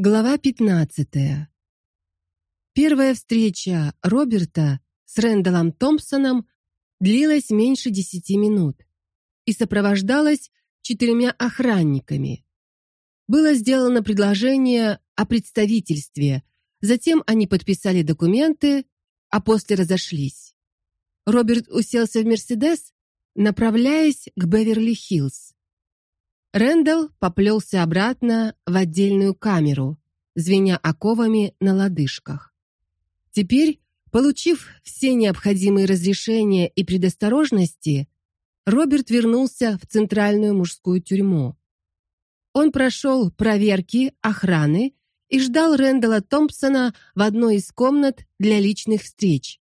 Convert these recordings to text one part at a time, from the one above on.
Глава 15. Первая встреча Роберта с Рэндаллом Томпсоном длилась меньше десяти минут и сопровождалась четырьмя охранниками. Было сделано предложение о представительстве, затем они подписали документы, а после разошлись. Роберт уселся в Мерседес, направляясь к Беверли-Хиллз. Рэндалл поплелся обратно в отдельную камеру, звеня оковами на лодыжках. Теперь, получив все необходимые разрешения и предосторожности, Роберт вернулся в центральную мужскую тюрьму. Он прошел проверки охраны и ждал Рэндала Томпсона в одной из комнат для личных встреч,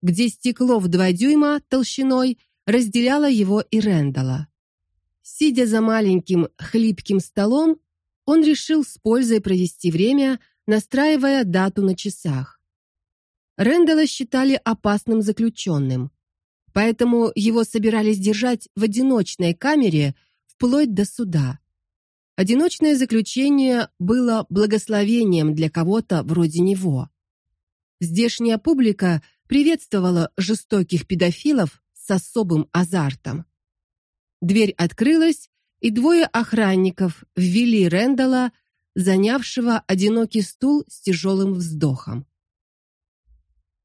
где стекло в два дюйма толщиной разделяло его и Рэндала. Сидя за маленьким хлипким столом, он решил с пользой провести время, настраивая дату на часах. Рэндала считали опасным заключенным, поэтому его собирались держать в одиночной камере вплоть до суда. Одиночное заключение было благословением для кого-то вроде него. Здешняя публика приветствовала жестоких педофилов с особым азартом. Дверь открылась, и двое охранников ввели Рендала, занявшего одинокий стул с тяжелым вздохом.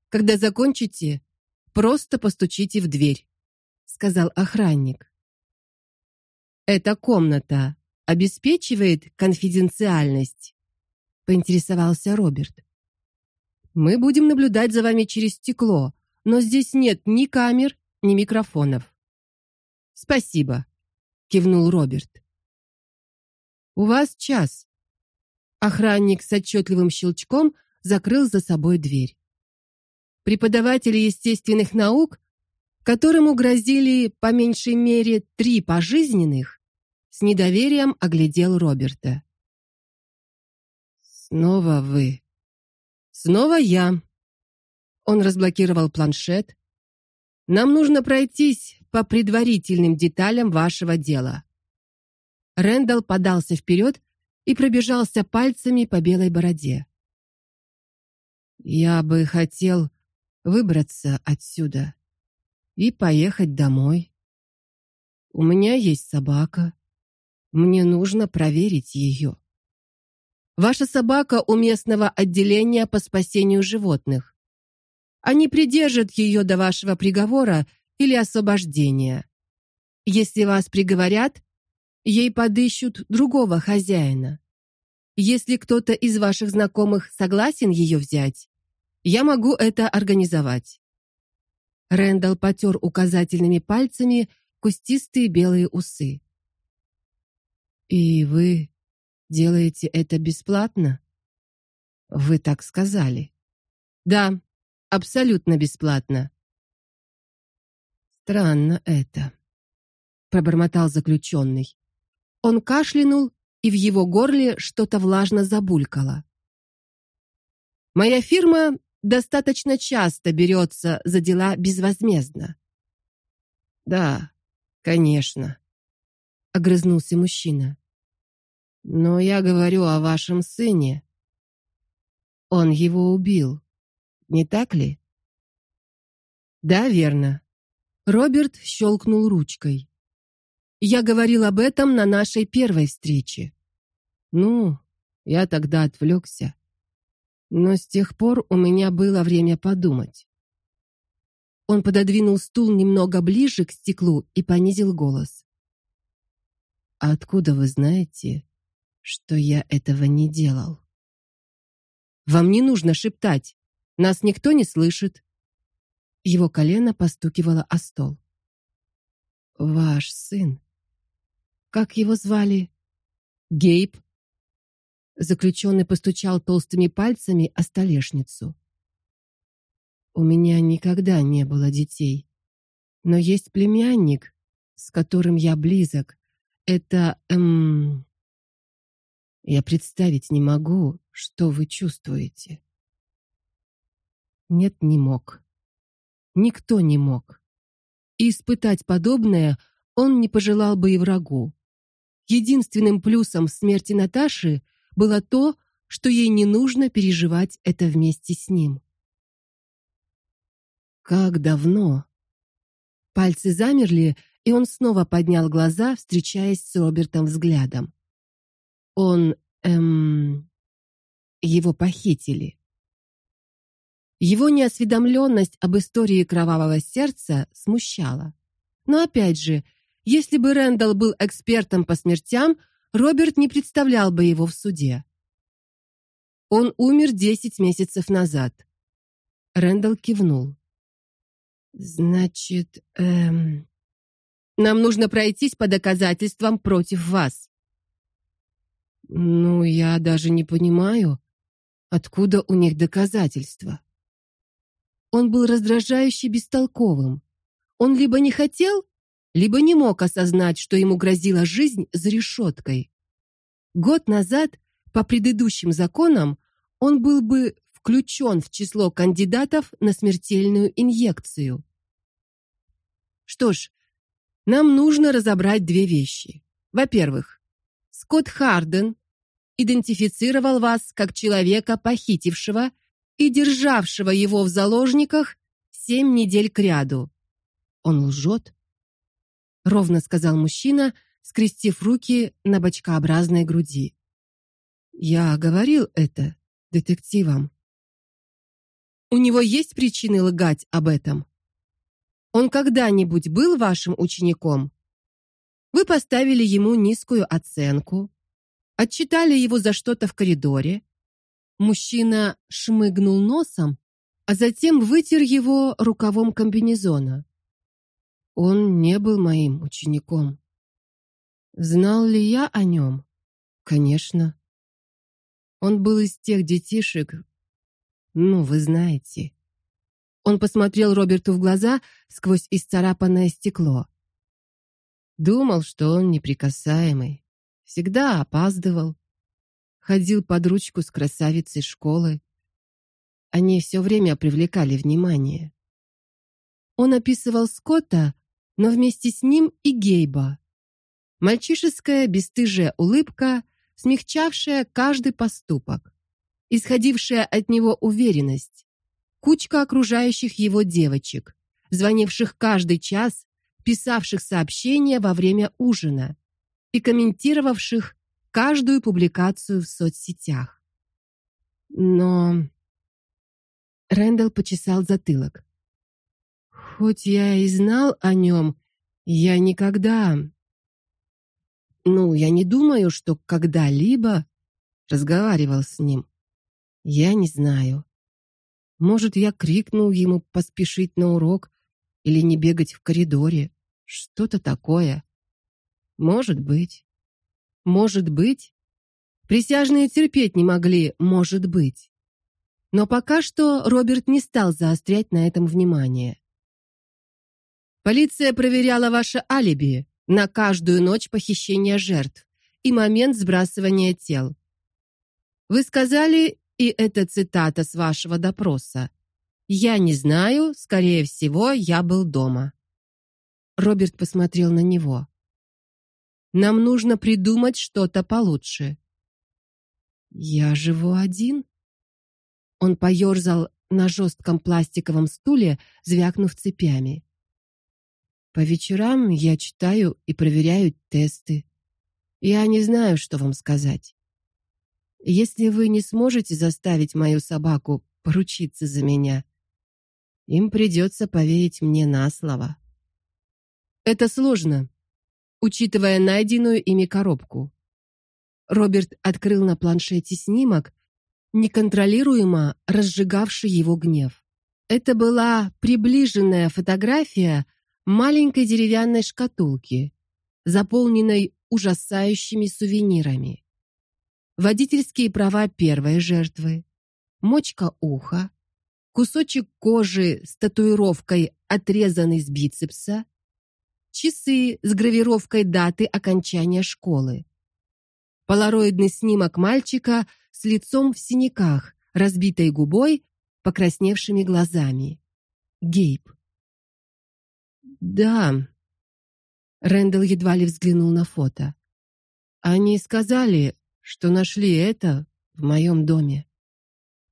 Когда закончите, просто постучите в дверь, сказал охранник. Эта комната обеспечивает конфиденциальность, поинтересовался Роберт. Мы будем наблюдать за вами через стекло, но здесь нет ни камер, ни микрофонов. Спасибо, кивнул Роберт. У вас час. Охранник с отчетливым щелчком закрыл за собой дверь. Преподаватели естественных наук, которому грозили по меньшей мере три пожизненных, с недоверием оглядел Роберта. Снова вы. Снова я. Он разблокировал планшет. Нам нужно пройтись по предварительным деталям вашего дела. Рэндалл подался вперед и пробежался пальцами по белой бороде. Я бы хотел выбраться отсюда и поехать домой. У меня есть собака. Мне нужно проверить ее. Ваша собака у местного отделения по спасению животных. Они придержат ее до вашего приговора или освобождения. Если вас приговорят, ей подыщут другого хозяина. Если кто-то из ваших знакомых согласен ее взять, я могу это организовать. Рэндалл потер указательными пальцами кустистые белые усы. И вы делаете это бесплатно? Вы так сказали. Да, абсолютно бесплатно. Странно это, пробормотал заключенный. Он кашлянул, и в его горле что-то влажно забулькало. Моя фирма достаточно часто берется за дела безвозмездно. Да, конечно, огрызнулся мужчина. Но я говорю о вашем сыне. Он его убил. Не так ли? Да, верно. Роберт щелкнул ручкой. Я говорил об этом на нашей первой встрече. Ну, я тогда отвлекся. Но с тех пор у меня было время подумать. Он пододвинул стул немного ближе к стеклу и понизил голос. «А откуда вы знаете, что я этого не делал? Вам не нужно шептать. Нас никто не слышит. Его колено постукивало о стол. Ваш сын. Как его звали? Гейб. Заключенный постучал толстыми пальцами о столешницу. У меня никогда не было детей, но есть племянник, с которым я близок. Это эм Я представить не могу, что вы чувствуете. Нет, не мог. Никто не мог. И испытать подобное он не пожелал бы и врагу. Единственным плюсом смерти Наташи было то, что ей не нужно переживать это вместе с ним. Как давно? Пальцы замерли, и он снова поднял глаза, встречаясь с Робертом взглядом. Он эм его похитили. Его неосведомленность об истории кровавого сердца смущала. Но опять же, если бы Рэндалл был экспертом по смертям, Роберт не представлял бы его в суде. Он умер десять месяцев назад. Рэндалл кивнул. Значит, эм нам нужно пройтись по доказательствам против вас. Ну, я даже не понимаю, откуда у них доказательства. Он был раздражающе бестолковым. Он либо не хотел, либо не мог осознать, что ему грозила жизнь за решеткой. Год назад, по предыдущим законам, он был бы включен в число кандидатов на смертельную инъекцию. Что ж, нам нужно разобрать две вещи. Во-первых, Скотт Харден идентифицировал вас как человека, похитившего и державшего его в заложниках семь недель кряду. Он лжет? ровно сказал мужчина, скрестив руки на бочкообразной груди. Я говорил это детективам. У него есть причины лгать об этом. Он когда-нибудь был вашим учеником? Вы поставили ему низкую оценку, отчитали его за что-то в коридоре, Мужчина шмыгнул носом, а затем вытер его рукавом комбинезона. Он не был моим учеником. Знал ли я о нем? Конечно. Он был из тех детишек, ну, вы знаете. Он посмотрел Роберту в глаза сквозь исцарапанное стекло. Думал, что он неприкасаемый, всегда опаздывал, ходил под ручку с красавицей школы. Они все время привлекали внимание. Он описывал Скотта, но вместе с ним и Гейба. Мальчишеская бесстыжая улыбка, смягчавшая каждый поступок, исходившая от него уверенность, кучка окружающих его девочек, звонивших каждый час, писавших сообщения во время ужина и комментировавших каждую публикацию в соцсетях. Но Рэндалл почесал затылок. Хоть я и знал о нем, я никогда Ну, я не думаю, что когда-либо разговаривал с ним. Я не знаю. Может, я крикнул ему поспешить на урок или не бегать в коридоре, что-то такое. Может быть. Может быть. Присяжные терпеть не могли, может быть. Но пока что Роберт не стал заострять на этом внимание. Полиция проверяла ваше алиби на каждую ночь похищения жертв и момент сбрасывания тел. Вы сказали, и это цитата с вашего допроса. Я не знаю, скорее всего, я был дома. Роберт посмотрел на него. Нам нужно придумать что-то получше. Я живу один. Он поерзал на жестком пластиковом стуле, звякнув цепями. По вечерам я читаю и проверяю тесты. Я не знаю, что вам сказать. Если вы не сможете заставить мою собаку поручиться за меня, им придется поверить мне на слово. Это сложно, учитывая найденную ими коробку. Роберт открыл на планшете снимок, неконтролируемо разжигавший его гнев. Это была приближенная фотография маленькой деревянной шкатулки, заполненной ужасающими сувенирами. Водительские права первой жертвы, мочка уха, кусочек кожи с татуировкой отрезанный с бицепса, часы с гравировкой даты окончания школы. Полароидный снимок мальчика с лицом в синяках, разбитой губой, покрасневшими глазами. Гейб. Да. Рэндалл едва ли взглянул на фото. Они сказали, что нашли это В моем доме.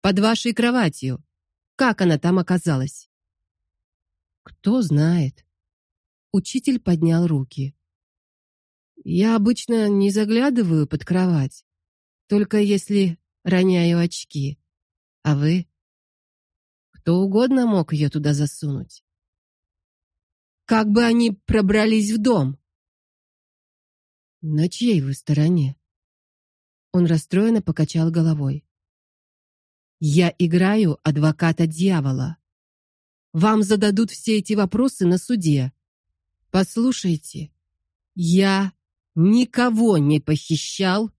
Под вашей кроватью. Как она там оказалась? Кто знает. Учитель поднял руки. Я обычно не заглядываю под кровать, только если роняю очки. А вы? Кто угодно мог ее туда засунуть. Как бы они пробрались в дом? На чьей вы стороне? Он расстроенно покачал головой. Я играю адвоката дьявола. Вам зададут все эти вопросы на суде. Послушайте, я никого не похищал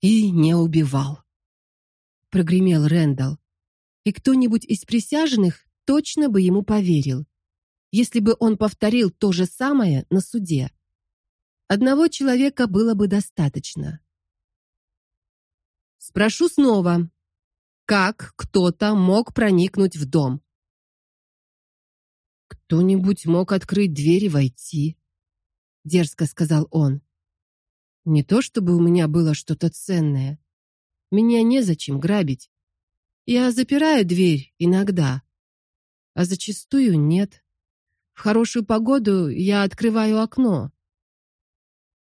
и не убивал. Прогремел Рэндалл. И кто-нибудь из присяжных точно бы ему поверил, если бы он повторил то же самое на суде. Одного человека было бы достаточно. Спрошу снова. Как кто-то мог проникнуть в дом? Кто-нибудь мог открыть дверь и войти, дерзко сказал он. Не то чтобы у меня было что-то ценное. Меня незачем грабить. Я запираю дверь иногда, а зачастую нет. В хорошую погоду я открываю окно.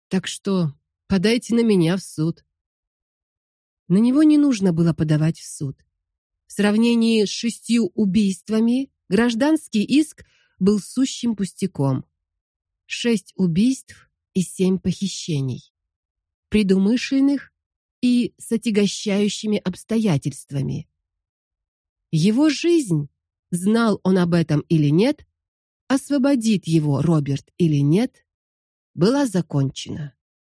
Так что подайте на меня в суд. На него не нужно было подавать в суд. В сравнении с шестью убийствами гражданский иск был сущим пустяком. Шесть убийств и семь похищений, предумышленных и с отягощающими обстоятельствами. Его жизнь, знал он об этом или нет, освободит его Роберт или нет, была закончена.